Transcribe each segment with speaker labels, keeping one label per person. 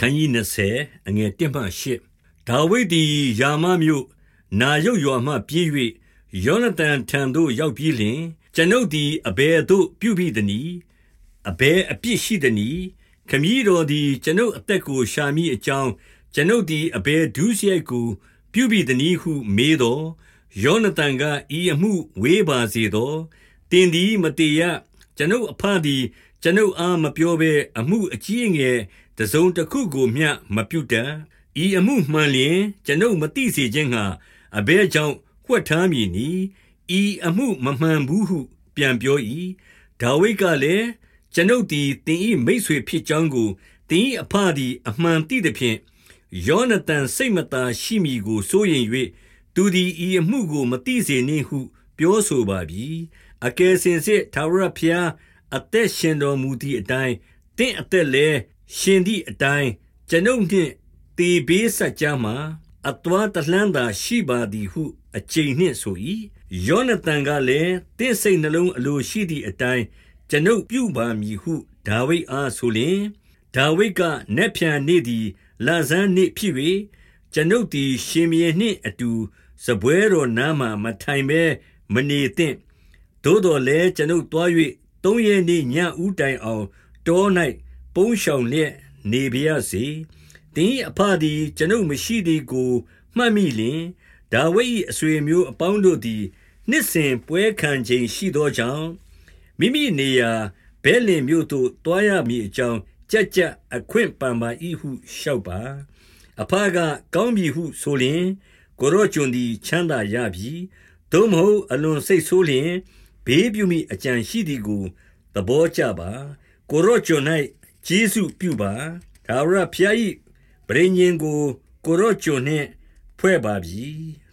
Speaker 1: ခန်းကြီး20အငယ်1မှ8ဒါဝိဒ်သည်ယာမမြို့နာရုတ်ရွာမှပြေး၍ယောနသန်ထံသို့ရောက်ပြီးလျှင် ကျွန်ုပ်သည်အဘယ်သို့ပြုပြီးသနည်းအဘယ်အပြစ်ရှိသနည်းခမည်းတော်သည်ကျွန်ုပ်အသက်ကိုရှာမိအကြောင်းကျွန်ုပ်သည်အဘယ်ဒုစရိုက်ကို ပြုပြီးသနည်းဟုမေးတော်ယောနသန်ကဤအမှုဝေးပါစေသောတင်သည်မတေရကျွန်ုပ်အဖသည်ကျွန်ုပ်အားမပြောဘဲအမှုအကြီးအငယ် တစုံတစ်ခုကိုမျှမပြုတတ်ဤအမှုမှန်လျင်ကျွန်ုပ်မသိစေခြင်းငှာအဘဲကြောင့်ွက်ထားမည်နီဤအမှုမမှန်ဘူးဟု ပြန်ပြော၏ဒါဝိဒ်ကလည်းကျွန်ုပ်သည်တင်ဤမိတ်ဆွေဖြစ်ကြောင်းကိုတင်ဤအဖသည်အမှန်သိသည်ဖြင့်ယောနသန်စိတ်မသာရှိမိကိုစိုးရင်၍သူသည်ဤအမှုကိုမသိစေနှင့်ဟု ပြောဆိုပါပြီအကယ်စင်စစ်သာရဖျားအသက်ရှင်တော်မူသည့်အတိုင်းတင့်အသက်လည်း ရှင်သည့်အတိုင်းကျွန်ုပ်နှင့်တေဘေးဆက်ကြမှာအသွာတလှမ်းသာရှိပါသည်ဟု အကျိန်နှင့်ဆို၏ယောနသန်ကလည်းတင့်စိတ်နှလုံးအလိုရှိသည့်အတိုင်းကျွန်ုပ်ပြုပါမည်ဟုဒါဝိဒ်အားဆိုလျင်ဒါဝိဒ်ကနက်ဖြန်နေ့သည်လာဇန်နေ့ဖြစ်၍ကျွန်ုပ်သည် ရှင်မြေနှင့်အတူစပွဲတော်နားမှမထိုင်ဘဲမနေသင့်သို့တော်လည်းကျွန်ုပ်တွား၍သုံးရက်နေ့ညဦးတိုင်အောင်တော၌ ပုန်းရှောင်လျက်နေပါရစေ။တင်းအဖသည်ကျွန်ုပ်မရှိသည်ကိုမှတ်မိလျင်ဒါဝိဒ်၏အဆွေမျိုးအပေါင်းတို့သည်နှစ်စဉ်ပွဲခံခြင်းရှိသောကြောင့်မိမိနေရာဘဲလင်မြို့သို့တွားရမည်အကြောင်းကြက်ကြက်အခွင့်ပန်ပါ၏ဟုလျှောက်ပါအဖကကောင်းပြီဟုဆိုလျင်ကိုရောကျွန်သည်ချမ်းသာရပြီသို့မဟုတ်အလွန်စိတ်ဆိုးလျင်ဘေးပြုမိအကြံရှိသည်ကိုသဘောကျပါကိုရောကျွန်၌ ဂျေစုပြုပါဒါဝရဖျား၏ပရိညင်ကိုကိုရောကျွန်နှင့်ဖွဲ့ပါပြီ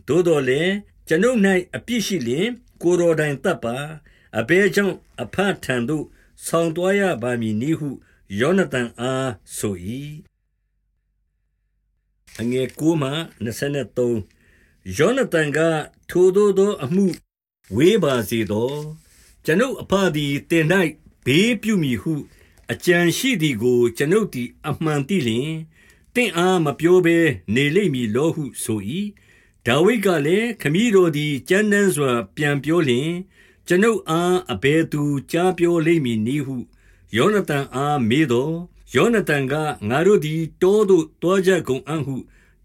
Speaker 1: သို့တော်လည်းကျွန်ုပ်၌အပြစ်ရှိလျင် ကိုရောတိုင်တပ်ပါအဘဲကြောင့်အဖထံသို့ဆောင်သွားရပါမည်နည်းဟုယောနသန်အားဆို၏အငယ်9မှ23ယောနသန်ကထိုသို့သောအမှုဝေးပါစေသောကျွန်ုပ်အဖသည်တင်၌ဘေးပြုမည်ဟု အကြံရှိသည်ကို ကျွန်ုပ်သည် အမှန်သိလျင်တင့်အားမပြောဘဲ နေလိမ့်မည်လောဟုဆို၏ဒါဝိဒ်ကလည်း ခမည်းတော်သည် ကြမ်းတမ်းစွာ ပြန်ပြောလျင် ကျွန်ုပ်အား အဘယ်သူကြားပြော လိမ့်မည်နည်းဟု ယောနသန်အားမေးတော် ယောနသန်က ငါတို့သည် တောသို့တွားကြကုန်အံ့ဟု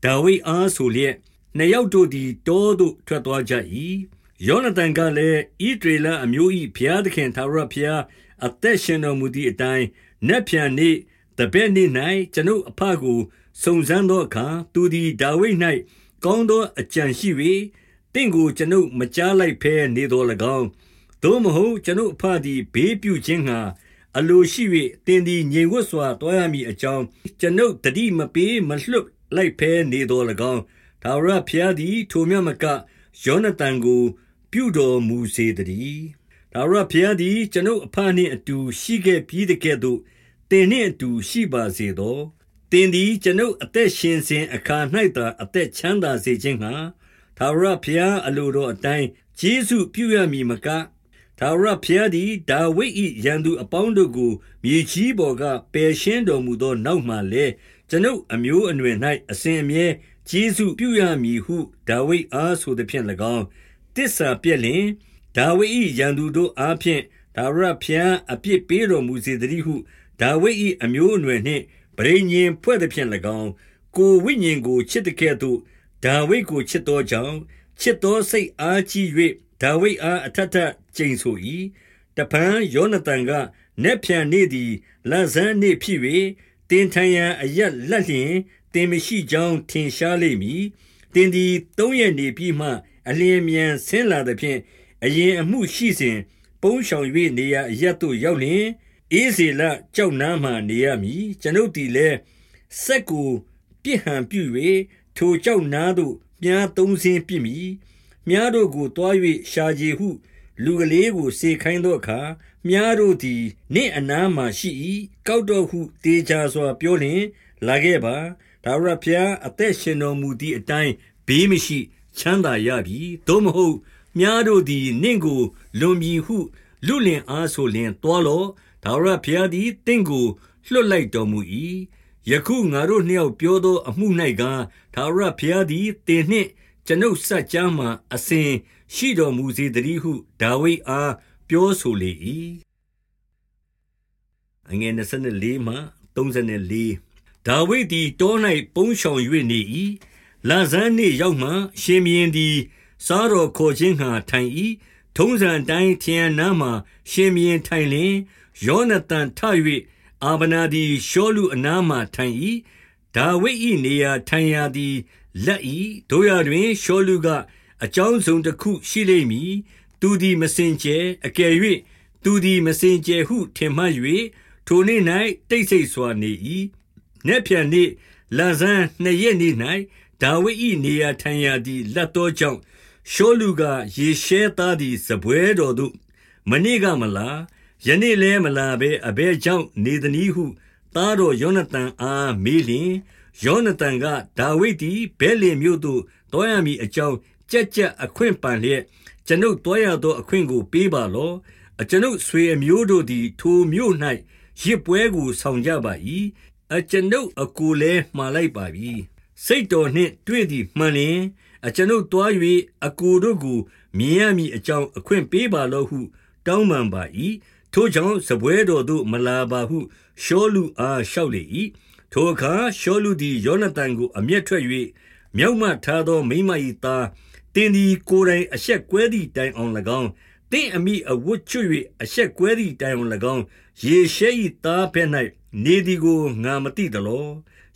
Speaker 1: ဒါဝိဒ်အားဆိုလျက် နှစ်ယောက်တို့သည် တောသို့ ထွက်သွားကြ၏ယောနသန်ကလည်းဣဒရေလအမျိုး၏ဘုရားသခင်သာရဘုရား အသက်ရှင်တော်မူသည့်အတိုင်းနက်ဖြန်နေ့တပည့်နေ့၌ကျွန်ုပ်အဖကိုစုံစမ်းသောအခါသူသည်ဒါဝိဒ်၌ကောင်းသောအကြံရှိ၍တင့်ကိုကျွန်ုပ်မကြားလိုက်ဖဲနေတော်၎င်းသို့မဟုတ်ကျွန်ုပ်အဖသည်ဘေးပြုခြင်းငှာအလိုရှိ၍တင်သည်ငြိမ်ဝတ်စွာတွားရမည်အကြောင်းကျွန်ုပ်တတိမပေးမလွတ်လိုက်ဖဲနေတော်၎င်းသာရဖျားသည် ထိုမြတ်မကယောနသန်ကို ပြုတော်မူစေတည်း ဒါရဖျားသည် ကျွန်ုပ်အဖနှင့်အတူရှိခဲ့ပြီးတကဲ့သို့တင်နှင့်အတူရှိပါစေသောတင်သည် ကျွန်ုပ်အသက်ရှင်စဉ်အခါ၌သာ အသက်ချမ်းသာစေခြင်းငှာသာရဖျားအလိုတော်အတိုင်းဂျေစုပြုရမည်မက ထာဝရဘုရားသည် ဒါဝိဒ်၏ရန်သူအပေါင်းတို့ကို မြေကြီးပေါ်က ပယ်ရှင်းတော်မူသောနောက်မှလည်း ကျွန်ုပ်အမျိုးအနွယ်၌အစဉ်အမြဲ ကျေးဇူးပြုရမည်ဟု ဒါဝိဒ်အားဆိုသည်ဖြင့်၎င်းတစ္ဆာပြက်လင် ဒါဝိဒ်၏ရန်သူတို့အားဖြင့်ဒါဝရဘုရားအပြစ်ပေးတော်မူစေတည်းဟုဒါဝိဒ်၏အမျိုးအနွယ်နှင့်ဗြိညင်ဖွဲ့သည်ဖြင့်၎င်းကိုဝိညာဉ်ကိုချစ်တဲ့ကဲ့သို့ဒါဝိဒ်ကိုချစ်သောကြောင့်ချစ်သောစိတ်အားကြီး၍ဒါဝိဒ်အားအထက်ထကျိန်ဆို၏တပန်ယောနသန်ကနက်ဖြန်နေ့သည်လဇန်းနေ့ဖြစ်၍တင်ထံရန်အရက်လက်လျင်တင်မရှိကြောင်းထင်ရှားလိမ့်မည်တင်သည်သုံးရက်နေပြီးမှအလျင်မြန်ဆင်းလာသည်ဖြင့် အရင်အမှုရှိစဉ်ပုံးဆောင်၍နေရအရက်သို့ရောက်လျင်အေးစေလကြောက်နှမ်းမှနေရမည်ကျွန်ုပ်သည်လည်းစက်ကိုပြစ်ဟန်ပြု၍ထိုကြောက်နားသို့မြားသုံးစင်းပြစ်မည်မြားတို့ကိုတွား၍ရှာကြဟုလူကလေးကိုစေခိုင်းသောအခါမြားတို့သည်နင့်အနားမှရှိ၏ကောက်တော်ဟုတေချာစွာပြောလျင် လာခဲ့ပါဒါဝရဖျားအသက်ရှင်တော်မူသည့်အတိုင်းဘေးမရှိ ချမ်းသာရပြီသို့မဟုတ် မြားတို့သည် နင့်ကို လွန်ပြီဟုလူလင်အားဆိုလျင်တွားလောဒါဝရဖျားသည်တင့်ကို လွတ်လိုက်တော်မူ၏ယခုငါတို့နှစ်ယောက်ပြောသော အမှု၌ကား ထာဝရဘုရားသည်တင်နှင့်ကျွန်ုပ်ဆက်ကြားမှအစဉ်ရှိတော်မူစေတည်းဟု ဒါဝိဒ်အား ပြောဆိုလေ၏အငယ်24မှ34ဒါဝိဒ်သည် တော၌ပုန်းရှောင်၍နေ၏လာဇန်နှင့်ရောက်မှ ရှင်မင်းသည် စားတော်ခေါ်ခြင်းငှာထိုင်၏ထုံးစံတိုင်းထျံနားမှရှင်မင်းထိုင်လျင်ယောနသန်ထ၍အာဗနာသည်ရှောလူအနားမှထိုင်၏ဒါဝိဒ်၏နေရာထိုင်ရာသည်လက်၏တို့ရတွင်ရှောလူကအကြောင်းစုံတစ်ခုရှိလိမ့်မည်သူသည်မစင်ကြဲအကယ်၍သူသည်မစင်ကြဲဟုထင်မှတ်၍ထိုနေ့၌တိတ်ဆိတ်စွာနေ၏။နက်ဖြန်နေ့လာဇန်နှစ်ရက်နေ့၌ဒါဝိဒ်၏နေရာထိုင်ရာသည်လက်တော်ကြောင့် ရှောလူကယေရှဲသားသည်စပွဲတော်သို့မနေ့ကမလားယနေ့လည်းမလာဘဲအဘဲကြောင့်နေသည်ဟုသားတော်ယောနသန်အားမေးလျင်ယောနသန်ကဒါဝိဒ်သည်ဘဲလင်မြို့သို့တောရမည်အကြောင်းကြက်ကြက်အခွင့်ပန်လျက်ကျွန်ုပ်တောရသောအခွင့်ကိုပေးပါလောအကျွန်ုပ်ဆွေအမျိုးတို့သည် ထိုမြို့၌ရစ်ပွဲကိုဆောင်ကြပါ၏အကျွန်ုပ်အကူလည်းမှားလိုက်ပါပြီစိတ်တော်နှင့်တွေ့သည်မှန်လျင် အကျွန်ုပ်တွား၍အကူတို့ကိုမြင်ရမည်အကြောင်းအခွင့်ပေးပါလောဟု တောင်းပန်ပါ၏ထိုကြောင့်စပွဲတော်သို့မလာပါဟုရှောလူအားလျှောက်လေ၏ထိုအခါရှောလူသည်ယောနသန်ကိုအမျက်ထွက်၍မြောက်မှထားသောမိမ၏သားတင်သည်ကိုယ်တိုင်အဆက်ကွဲသည့်တိုင်အောင်၎င်းတင့်အမိအဝတ်ချွတ်၍အဆက်ကွဲသည့်တိုင်အောင်၎င်းယေရှဲ၏သားဖက်၌နေသည်ကိုငါမသိသလော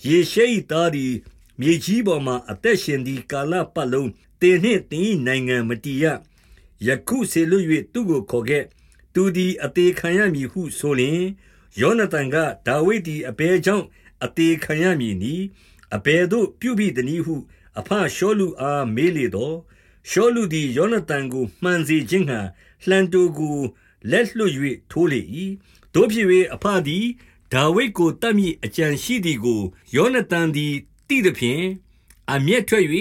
Speaker 1: ယေရှဲ၏သားသည် မြေကြီးပေါ်မှအသက်ရှင်သည့်ကာလပတ်လုံးတင်နှင့်တင်နိုင်ငံမတည်ရယခုစေလွတ်၍သူ့ကိုခေါ်ခဲ့သူသည်အသေးခံရမည်ဟုဆိုလျင်ယောနသန်ကဒါဝိဒ်သည်အဘဲကြောင့်အသေးခံရမည်နီအဘဲတို့ပြုပြီးသည်နည်းဟု အဖရှောလူအားမေးလေတော့ရှောလူသည်ယောနသန်ကိုမှန်စေခြင်းဟံလှန်တူကိုလက်လွတ်၍ထိုးလေ၏တို့ဖြစ်၍အဖသည်ဒါဝိဒ်ကိုတတ်မိအကြံရှိသည်ကိုယောနသန်သည် တိသည်ဖြင့်အမျက်ထွက်၍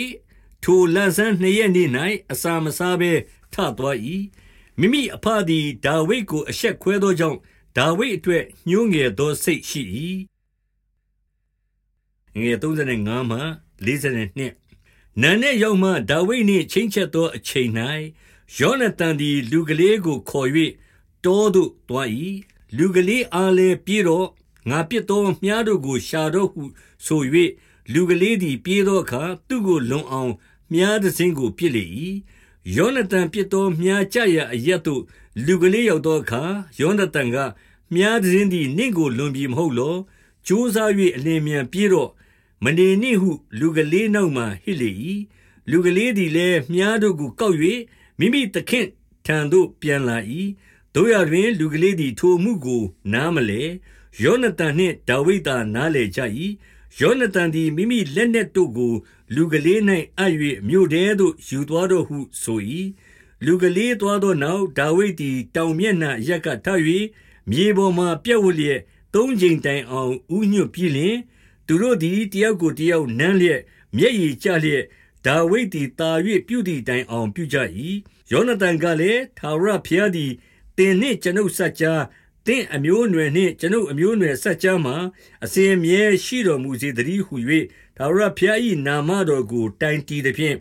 Speaker 1: ထိုလန်ဆန်းနှစ်ရက်နေ့၌အစာမစားဘဲထသွား၏မိမိအဖသည်ဒါဝိဒ်ကိုအဆက်ခွဲသောကြောင့်ဒါဝိဒ်အတွက်ညှိုးငယ်သောစိတ်ရှိ၏ငယ်35မှ42နန်နဲ့ရောက်မှဒါဝိဒ်နှင့်ချင်းချက်သောအချိန်၌ယောနသန်သည် လူကလေးကိုခေါ်၍တောသို့သွား၏လူကလေးအားလည်းပြေတော့ငါပြစ်သောမြားတို့ကိုရှာတော့ဟုဆို၍ လူကလေးသည် ပြေးသောအခါ သူ့ကိုလွန်အောင် မြားသစင်းကိုပြစ်လေ၏ယောနသန်ပြစ်သော မြားကြရအရက်သို့ လူကလေးရောက်သောအခါ ယောနသန်က မြားသစင်းသည် နင့်ကို လွန်ပြီမဟုတ်လော ကြိုးစား၍အလင်းမြန်ပြေးတော့ မနေနှင့်ဟု လူကလေးနောက်မှဟစ်လေ၏လူကလေးသည်လည်း မြားတို့ကို ကောက်၍မိမိသခင်ထံသို့ ပြန်လာ၏တို့ရတွင် လူကလေးသည် ထိုမှုကို နားမလဲယောနသန်နှင့် ဒါဝိဒ်သာ နားလေကြ၏ ယောနသန်သည်မိမိလက်နက်တို့ကို လူကလေး၌အပ်၍မြို့ထဲသို့ယူသွားတော်ဟုဆို၏လူကလေးသွားသောနောက်ဒါဝိဒ်သည်တောင်မျက်နှာရက်ကထ၍မြေပေါ်မှပြက်ဝလျက်သုံးချိန်တိုင်အောင်ဥညွတ်ပြီးလျင်သူတို့သည်တယောက်ကိုတယောက်နမ်းလျက်မျက်ရည်ကျလျက်ဒါဝိဒ်သည်တာ၍ပြုသည့်တိုင်အောင်ပြုကြ၏ယောနသန်ကလည်းသာရဖျားသည်တင်နှင့်ကျွန်ုပ်ဆက်ကြား တင့်အမျိုးအနွယ်နှင့်ကျွန်ုပ်အမျိုးအနွယ်ဆက်ကြားမှာအစဉ်အမြဲရှိတော်မူစေတည်းဟု၍သာရဖျား၏နာမတော်ကို တိုင်တီသည်ဖြင့်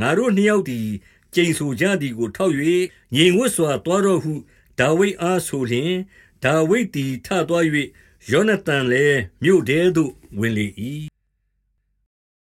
Speaker 1: ငါတို့နှစ်ယောက်သည်ကျိန်ဆိုကြသည်ကိုထောက်၍ငြိမ်ဝတ်စွာတွားတော်ဟုဒါဝိဒ်အားဆိုလျင်ဒါဝိဒ်သည်ထသွား၍ယောနသန်လည်းမြို့ထဲသို့ဝင်လေ၏